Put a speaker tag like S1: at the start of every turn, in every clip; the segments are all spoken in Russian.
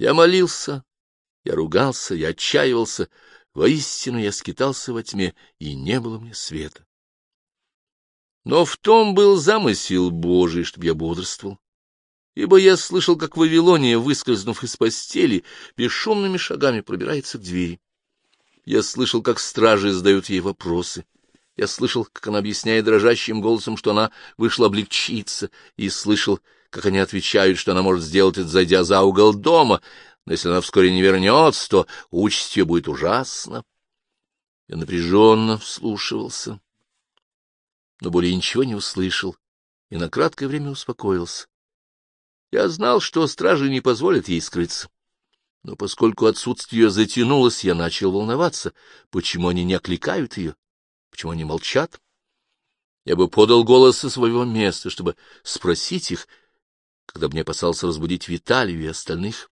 S1: Я молился, я ругался, я отчаивался, воистину я скитался во тьме, и не было мне света. Но в том был замысел Божий, чтобы я бодрствовал, ибо я слышал, как Вавилония, выскользнув из постели, бесшумными шагами пробирается к двери. Я слышал, как стражи задают ей вопросы. Я слышал, как она объясняет дрожащим голосом, что она вышла облегчиться, и слышал, как они отвечают, что она может сделать это, зайдя за угол дома, но если она вскоре не вернется, то участь ее будет ужасна. Я напряженно вслушивался, но более ничего не услышал и на краткое время успокоился. Я знал, что стражи не позволят ей скрыться. Но поскольку отсутствие затянулось, я начал волноваться, почему они не окликают ее, почему они молчат. Я бы подал голос со своего места, чтобы спросить их, когда мне опасался разбудить Виталию и остальных.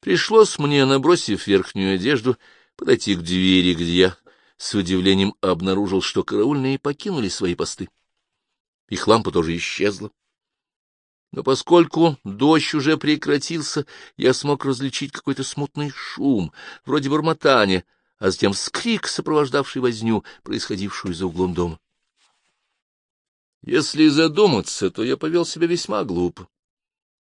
S1: Пришлось мне, набросив верхнюю одежду, подойти к двери, где я с удивлением обнаружил, что караульные покинули свои посты. Их лампа тоже исчезла. Но поскольку дождь уже прекратился, я смог различить какой-то смутный шум, вроде бормотания, а затем скрик, сопровождавший возню, происходившую за углом дома. Если задуматься, то я повел себя весьма глупо.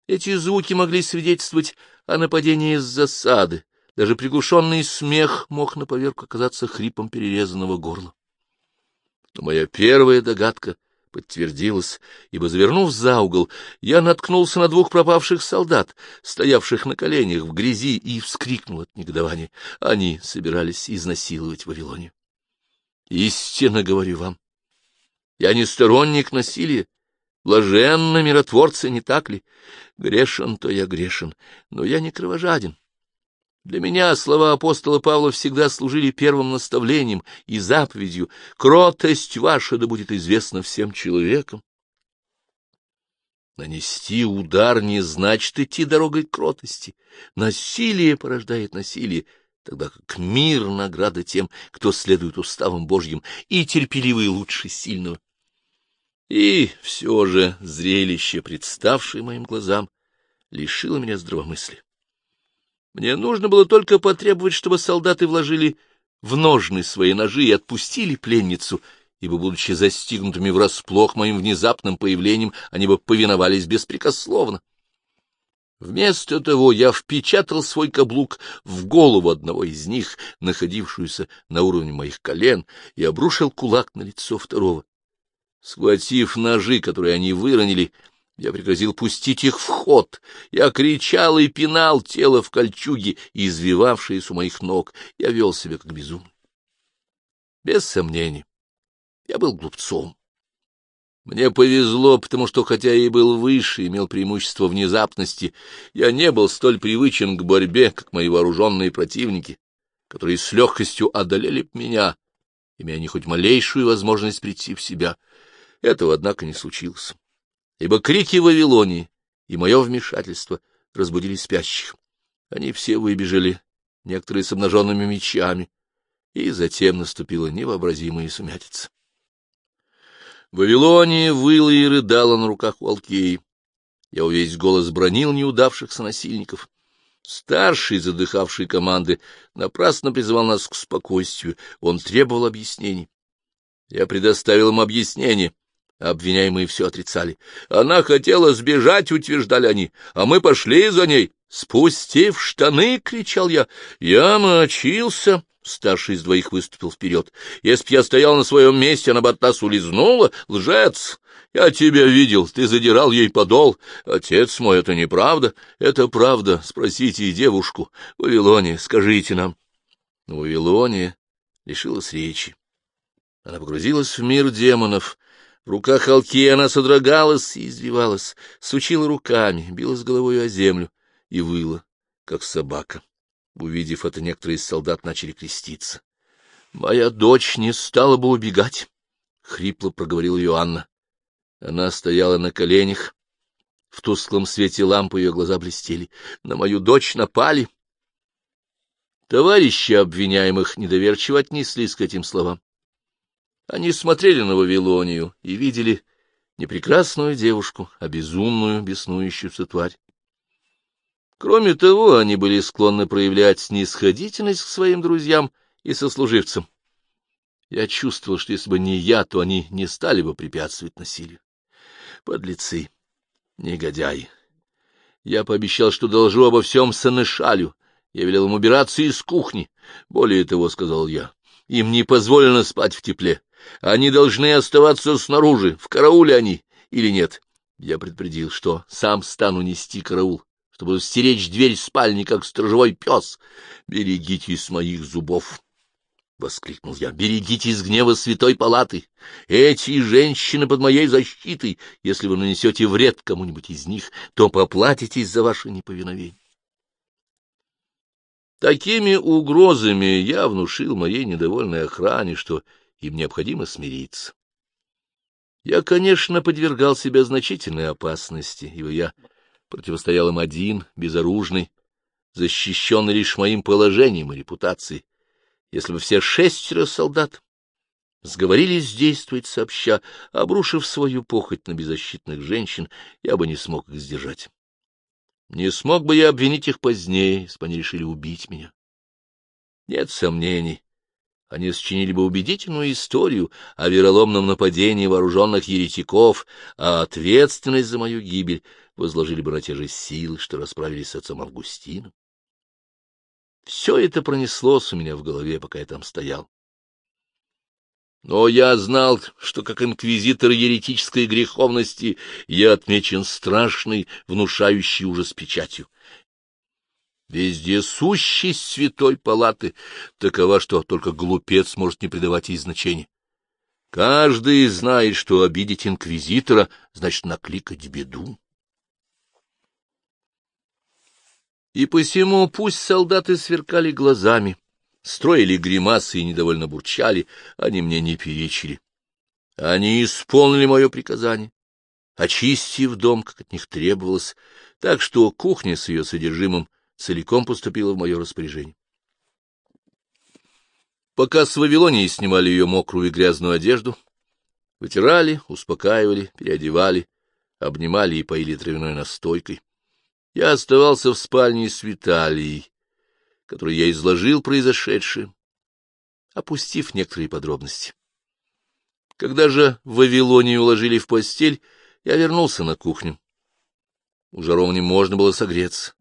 S1: Эти звуки могли свидетельствовать о нападении из засады. Даже приглушенный смех мог на поверку оказаться хрипом перерезанного горла. Но моя первая догадка подтвердилось, ибо, завернув за угол, я наткнулся на двух пропавших солдат, стоявших на коленях в грязи, и вскрикнул от негодования. Они собирались изнасиловать Вавилонию. Истинно говорю вам, я не сторонник насилия, блаженно миротворцы, не так ли? Грешен, то я грешен, но я не кровожаден. Для меня слова апостола Павла всегда служили первым наставлением и заповедью «Кротость ваша да будет известна всем человекам». Нанести удар не значит идти дорогой кротости. Насилие порождает насилие, тогда как мир — награда тем, кто следует уставам Божьим, и терпеливый лучше сильного. И все же зрелище, представшее моим глазам, лишило меня здравомыслия. Мне нужно было только потребовать, чтобы солдаты вложили в ножны свои ножи и отпустили пленницу, ибо, будучи застигнутыми врасплох моим внезапным появлением, они бы повиновались беспрекословно. Вместо того я впечатал свой каблук в голову одного из них, находившуюся на уровне моих колен, и обрушил кулак на лицо второго. Схватив ножи, которые они выронили, я пригрозил пустить их в ход. Я кричал и пинал тело в кольчуге, извивавшееся у моих ног. Я вел себя как безумный. Без сомнений, я был глупцом. Мне повезло, потому что, хотя я и был выше, имел преимущество внезапности, я не был столь привычен к борьбе, как мои вооруженные противники, которые с легкостью одолели меня, имея не хоть малейшую возможность прийти в себя. Этого, однако, не случилось ибо крики Вавилонии и мое вмешательство разбудили спящих. Они все выбежали, некоторые с обнаженными мечами, и затем наступила невообразимая сумятица. Вавилония выла и рыдала на руках у Алкеи. Я увесь голос бронил неудавшихся насильников. Старший, задыхавший команды, напрасно призывал нас к спокойствию. Он требовал объяснений. Я предоставил им объяснение, Обвиняемые все отрицали. Она хотела сбежать, утверждали они, а мы пошли за ней. «Спустив штаны!» — кричал я. «Я мочился!» — старший из двоих выступил вперед. «Если б я стоял на своем месте, она бы от нас улизнула. Лжец! Я тебя видел, ты задирал ей подол. Отец мой, это неправда. Это правда. Спросите и девушку. Вавилония, скажите нам». Но Вавилония лишилась речи. Она погрузилась в мир демонов, в руках Алки она содрогалась и извивалась, сучила руками, билась головой о землю и выла, как собака. Увидев это, некоторые из солдат начали креститься. — Моя дочь не стала бы убегать, — хрипло проговорила ее Анна. Она стояла на коленях. В тусклом свете лампы ее глаза блестели. На мою дочь напали. Товарищи обвиняемых недоверчиво отнеслись к этим словам. Они смотрели на Вавилонию и видели не прекрасную девушку, а безумную, беснующуюся тварь. Кроме того, они были склонны проявлять снисходительность к своим друзьям и сослуживцам. Я чувствовал, что если бы не я, то они не стали бы препятствовать насилию. Подлецы, негодяи. Я пообещал, что должу обо всем Санышалю. Я велел им убираться из кухни. Более того, — сказал я, — им не позволено спать в тепле. Они должны оставаться снаружи, в карауле они или нет. Я предупредил, что сам стану нести караул что буду стеречь дверь спальни, как сторожевой пес. Берегитесь моих зубов! — воскликнул я. — Берегитесь гнева святой палаты! Эти женщины под моей защитой! Если вы нанесете вред кому-нибудь из них, то поплатитесь за ваше неповиновение. Такими угрозами я внушил моей недовольной охране, что им необходимо смириться. Я, конечно, подвергал себя значительной опасности, ибо я Противостоял им один, безоружный, защищенный лишь моим положением и репутацией. Если бы все шестеро солдат сговорились действовать сообща, обрушив свою похоть на беззащитных женщин, я бы не смог их сдержать. Не смог бы я обвинить их позднее, если бы они решили убить меня. Нет сомнений, они сочинили бы убедительную историю о вероломном нападении вооруженных еретиков, а ответственность за мою гибель возложили бы на те же силы, что расправились с отцом Августином. Все это пронеслось у меня в голове, пока я там стоял. Но я знал, что как инквизитор еретической греховности я отмечен страшной, внушающей ужас печатью. Вездесущесть святой палаты такова, что только глупец может не придавать ей значения. Каждый знает, что обидеть инквизитора значит накликать беду. И посему пусть солдаты сверкали глазами, строили гримасы и недовольно бурчали, они мне не перечили. Они исполнили мое приказание, очистив дом, как от них требовалось, так что кухня с ее содержимым целиком поступила в мое распоряжение. Пока с Вавилонии снимали ее мокрую и грязную одежду, вытирали, успокаивали, переодевали, обнимали и поили травяной настойкой, я оставался в спальне с Виталией, которой я изложил произошедшее, опустив некоторые подробности. Когда же в Вавилоне уложили в постель, я вернулся на кухню. У жаровни можно было согреться.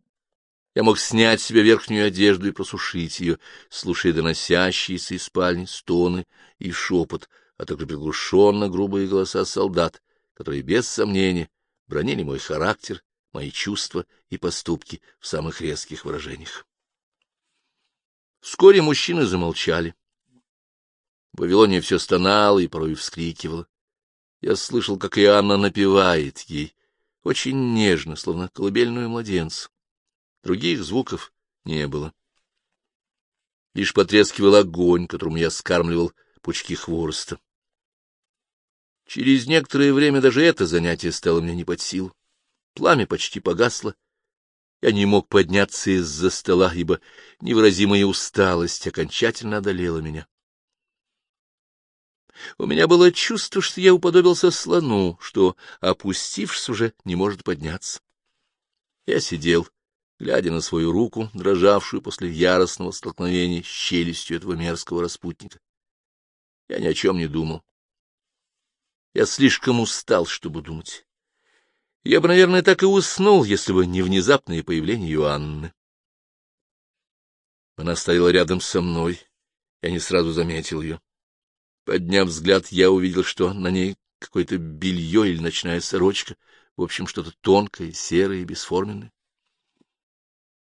S1: Я мог снять себе верхнюю одежду и просушить ее, слушая доносящиеся из спальни стоны и шепот, а также приглушенно грубые голоса солдат, которые, без сомнения, бронили мой характер мои чувства и поступки в самых резких выражениях. Вскоре мужчины замолчали. Вавилония все стонала и порой вскрикивала. Я слышал, как Иоанна напевает ей, очень нежно, словно колыбельную младенцу. Других звуков не было. Лишь потрескивал огонь, которым я скармливал пучки хвороста. Через некоторое время даже это занятие стало мне не под силу. Пламя почти погасло. Я не мог подняться из-за стола, ибо невыразимая усталость окончательно одолела меня. У меня было чувство, что я уподобился слону, что, опустившись, уже не может подняться. Я сидел, глядя на свою руку, дрожавшую после яростного столкновения с челюстью этого мерзкого распутника. Я ни о чем не думал. Я слишком устал, чтобы думать. Я бы, наверное, так и уснул, если бы не внезапное появление Иоанны. Она стояла рядом со мной. Я не сразу заметил ее. Подняв взгляд, я увидел, что на ней какое-то белье или ночная сорочка, в общем, что-то тонкое, серое и бесформенное.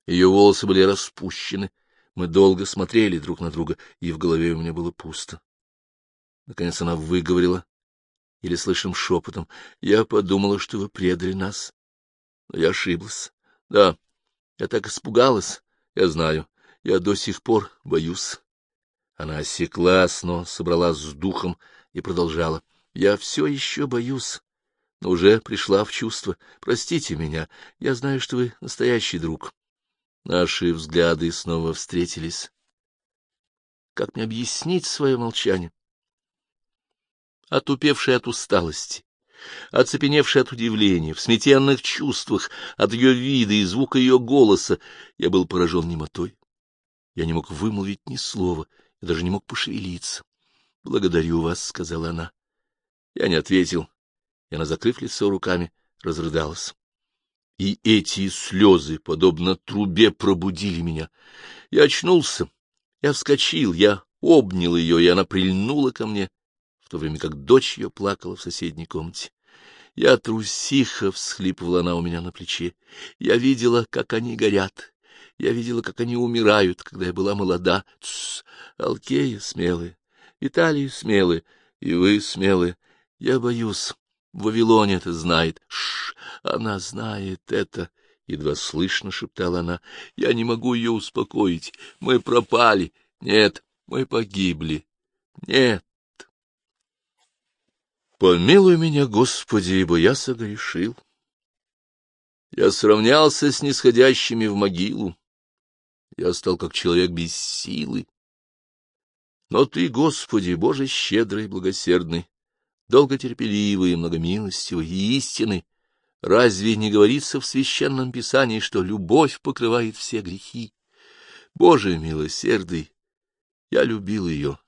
S1: Ее волосы были распущены. Мы долго смотрели друг на друга, и в голове у меня было пусто. Наконец она выговорила или слышим шепотом, я подумала, что вы предали нас. Но я ошиблась. Да, я так испугалась, я знаю, я до сих пор боюсь. Она осеклась, но собралась с духом и продолжала. Я все еще боюсь, но уже пришла в чувство. Простите меня, я знаю, что вы настоящий друг. Наши взгляды снова встретились. Как мне объяснить свое молчание? Отупевший от усталости, Оцепеневший от удивления, в сметенных чувствах, от ее вида и звука ее голоса, я был поражен немотой. Я не мог вымолвить ни слова, я даже не мог пошевелиться. — Благодарю вас, — сказала она. Я не ответил, и она, закрыв лицо руками, разрыдалась. И эти слезы, подобно трубе, пробудили меня. Я очнулся, я вскочил, я обнял ее, и она прильнула ко мне, то время как дочь ее плакала в соседней комнате. Я трусиха, — всхлипывала она у меня на плече. Я видела, как они горят. Я видела, как они умирают, когда я была молода. Тссс, Алкея смелые, Виталий смелые, и вы смелые. Я боюсь. Вавилон это знает. Шш, она знает это. Едва слышно шептала она. Я не могу ее успокоить. Мы пропали. Нет, мы погибли. Нет. Помилуй меня, Господи, ибо я согрешил. Я сравнялся с нисходящими в могилу. Я стал как человек без силы. Но Ты, Господи, Боже щедрый и благосердный, долготерпеливый и многомилостивый и истинный, разве не говорится в Священном Писании, что любовь покрывает все грехи? Боже милосердный, я любил ее.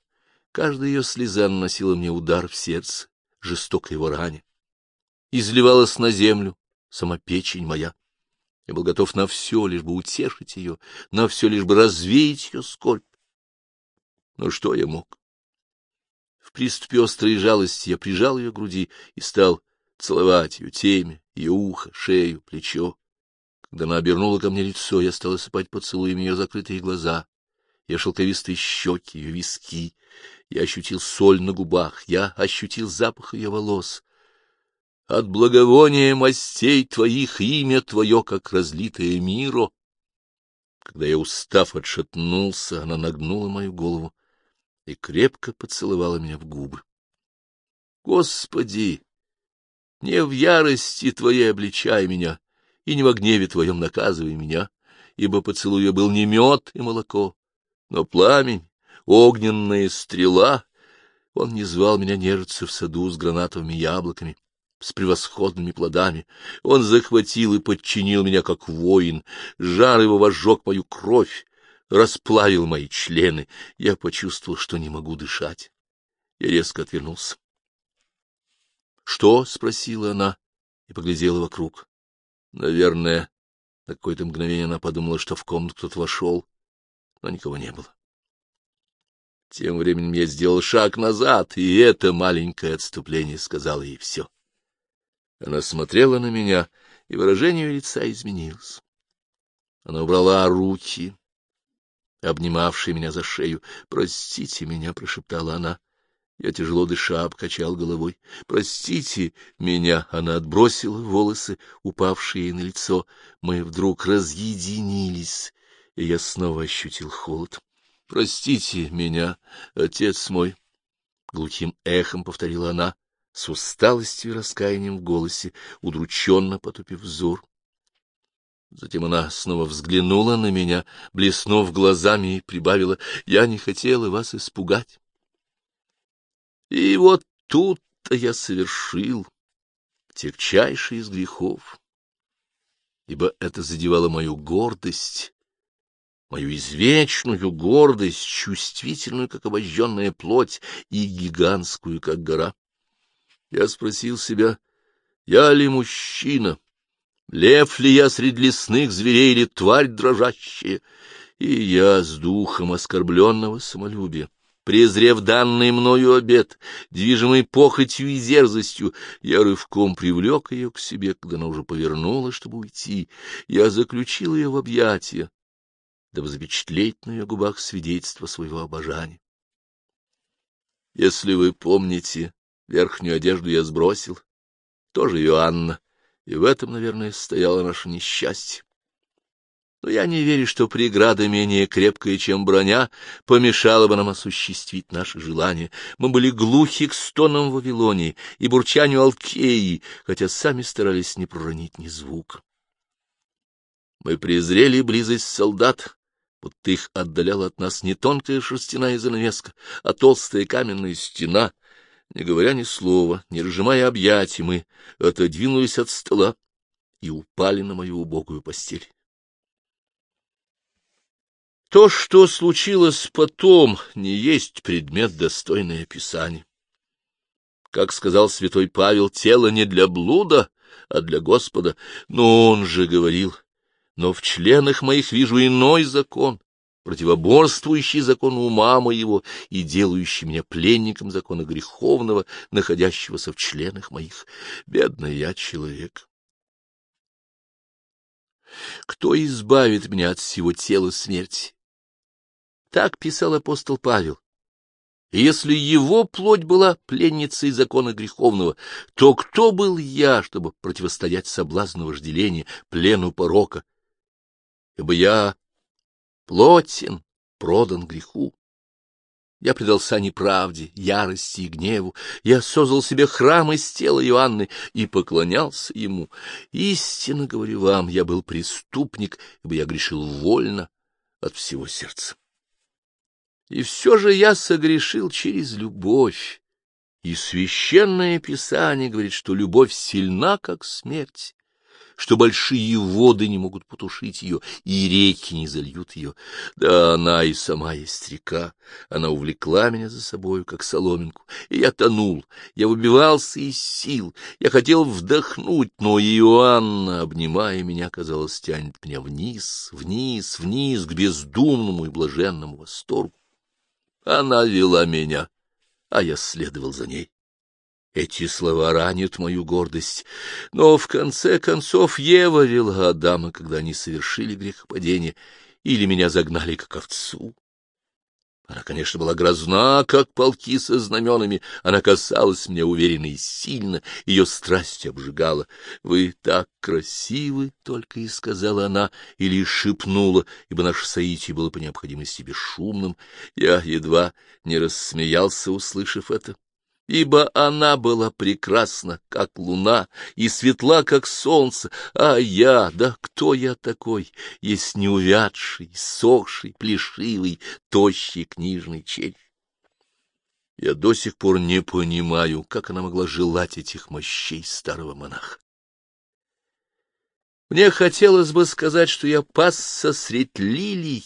S1: Каждая ее слеза наносила мне удар в сердце жестокой его ране. Изливалась на землю сама печень моя. Я был готов на все, лишь бы утешить ее, на все, лишь бы развеять ее скорбь. Но что я мог? В приступе острой жалости я прижал ее к груди и стал целовать ее темя, ее ухо, шею, плечо. Когда она обернула ко мне лицо, я стал осыпать поцелуями ее закрытые глаза, ее шелковистые щеки, ее виски, я ощутил соль на губах, я ощутил запах ее волос. От благовония мастей твоих имя твое, как разлитое миро. Когда я, устав, отшатнулся, она нагнула мою голову и крепко поцеловала меня в губы. Господи, не в ярости твоей обличай меня, и не в гневе твоем наказывай меня, ибо поцелуй был не мед и молоко, но пламень, огненная стрела. Он не звал меня нежиться в саду с гранатовыми яблоками, с превосходными плодами. Он захватил и подчинил меня как воин. Жар его возжег мою кровь, расплавил мои члены. Я почувствовал, что не могу дышать. Я резко отвернулся. — Что? — спросила она и поглядела вокруг. Наверное, на какое-то мгновение она подумала, что в комнату кто-то вошел, но никого не было. Тем временем я сделал шаг назад, и это маленькое отступление сказало ей все. Она смотрела на меня, и выражение лица изменилось. Она убрала руки, обнимавшие меня за шею. «Простите меня», — прошептала она. Я тяжело дыша обкачал головой. «Простите меня!» — она отбросила волосы, упавшие на лицо. Мы вдруг разъединились, и я снова ощутил холод. Простите меня, отец мой, — глухим эхом повторила она, с усталостью и раскаянием в голосе, удрученно потупив взор. Затем она снова взглянула на меня, блеснув глазами, и прибавила, — Я не хотела вас испугать. И вот тут-то я совершил тягчайший из грехов, ибо это задевало мою гордость, мою извечную гордость, чувствительную, как обожженная плоть, и гигантскую, как гора. Я спросил себя, я ли мужчина, лев ли я среди лесных зверей или тварь дрожащая, и я с духом оскорбленного самолюбия. Презрев данный мною обед, движимый похотью и дерзостью, я рывком привлек ее к себе, когда она уже повернула, чтобы уйти. Я заключил ее в объятия, дабы запечатлеть на ее губах свидетельство своего обожания. Если вы помните, верхнюю одежду я сбросил, тоже ее Анна, и в этом, наверное, стояло наше несчастье. Но я не верю, что преграда менее крепкая, чем броня, помешала бы нам осуществить наши желания. Мы были глухи к стонам Вавилонии и бурчанию Алкеи, хотя сами старались не проронить ни звука. Мы презрели близость солдат, будто их отдаляла от нас не тонкая шерстяная занавеска, а толстая каменная стена. Не говоря ни слова, не разжимая объятий, мы отодвинулись от стола и упали на мою убогую постель. То, что случилось потом, не есть предмет достойной описания. Как сказал святой Павел, тело не для блуда, а для Господа. Но он же говорил, но в членах моих вижу иной закон, противоборствующий закону ума моего и делающий меня пленником закона греховного, находящегося в членах моих. Бедный я человек. Кто избавит меня от всего тела смерти? Так писал апостол Павел. Если его плоть была пленницей закона греховного, то кто был я, чтобы противостоять соблазну вожделения, плену порока? Ибо я плотен, продан греху. Я предался неправде, ярости и гневу. Я создал себе храм из тела Иоанны и поклонялся ему. Истинно говорю вам, я был преступник, ибо я грешил вольно от всего сердца. И все же я согрешил через любовь. И священное писание говорит, что любовь сильна, как смерть, что большие воды не могут потушить ее, и реки не зальют ее. Да она и сама есть река, она увлекла меня за собою, как соломинку, и я тонул, я выбивался из сил, я хотел вдохнуть, но Иоанна, обнимая меня, казалось, тянет меня вниз, вниз, вниз, к бездумному и блаженному восторгу. Она вела меня, а я следовал за ней. Эти слова ранят мою гордость, но в конце концов Ева вела Адама, когда они совершили грехопадение, или меня загнали как овцу. Она, конечно, была грозна, как полки со знаменами. Она касалась меня уверенно и сильно, ее страсть обжигала. — Вы так красивы, — только и сказала она, или шепнула, ибо наше соитие было по необходимости бесшумным. Я едва не рассмеялся, услышав это ибо она была прекрасна, как луна, и светла, как солнце, а я, да кто я такой, есть неувядший, сохший, плешивый, тощий книжный червь? Я до сих пор не понимаю, как она могла желать этих мощей старого монаха. Мне хотелось бы сказать, что я пасся средь лилий,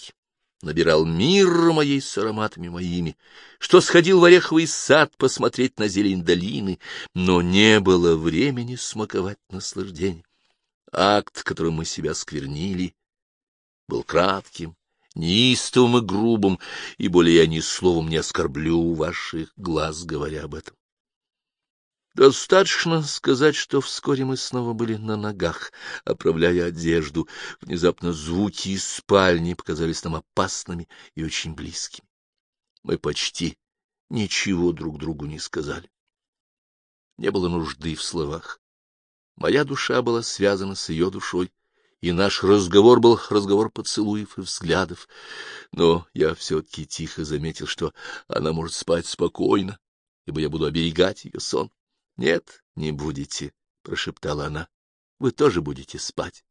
S1: набирал мир моей с ароматами моими, что сходил в ореховый сад посмотреть на зелень долины, но не было времени смаковать наслаждение. Акт, которым мы себя сквернили, был кратким, неистовым и грубым, и более я ни словом не оскорблю ваших глаз, говоря об этом. Достаточно сказать, что вскоре мы снова были на ногах, оправляя одежду. Внезапно звуки из спальни показались нам опасными и очень близкими. Мы почти ничего друг другу не сказали. Не было нужды в словах. Моя душа была связана с ее душой, и наш разговор был разговор поцелуев и взглядов. Но я все-таки тихо заметил, что она может спать спокойно, ибо я буду оберегать ее сон. — Нет, не будете, — прошептала она. — Вы тоже будете спать.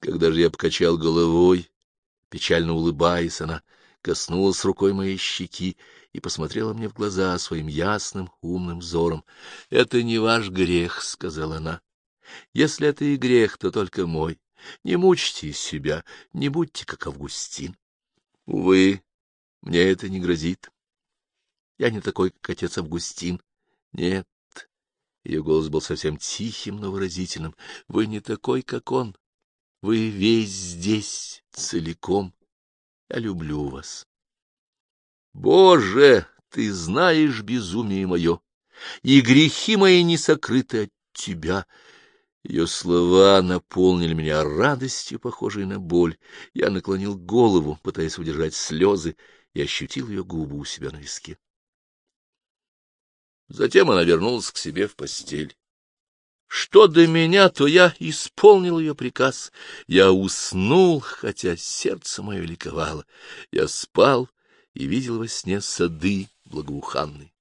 S1: Когда же я покачал головой, печально улыбаясь, она коснулась рукой моей щеки и посмотрела мне в глаза своим ясным, умным взором. — Это не ваш грех, — сказала она. — Если это и грех, то только мой. Не мучьте себя, не будьте как Августин. Увы, мне это не грозит. Я не такой, как отец Августин. Нет, ее голос был совсем тихим, но выразительным. — Вы не такой, как он. Вы весь здесь, целиком. Я люблю вас. Боже, ты знаешь безумие мое, и грехи мои не сокрыты от тебя. Ее слова наполнили меня радостью, похожей на боль. Я наклонил голову, пытаясь удержать слезы, и ощутил ее губы у себя на виске. Затем она вернулась к себе в постель. Что до меня, то я исполнил ее приказ. Я уснул, хотя сердце мое ликовало. Я спал и видел во сне сады благоуханные.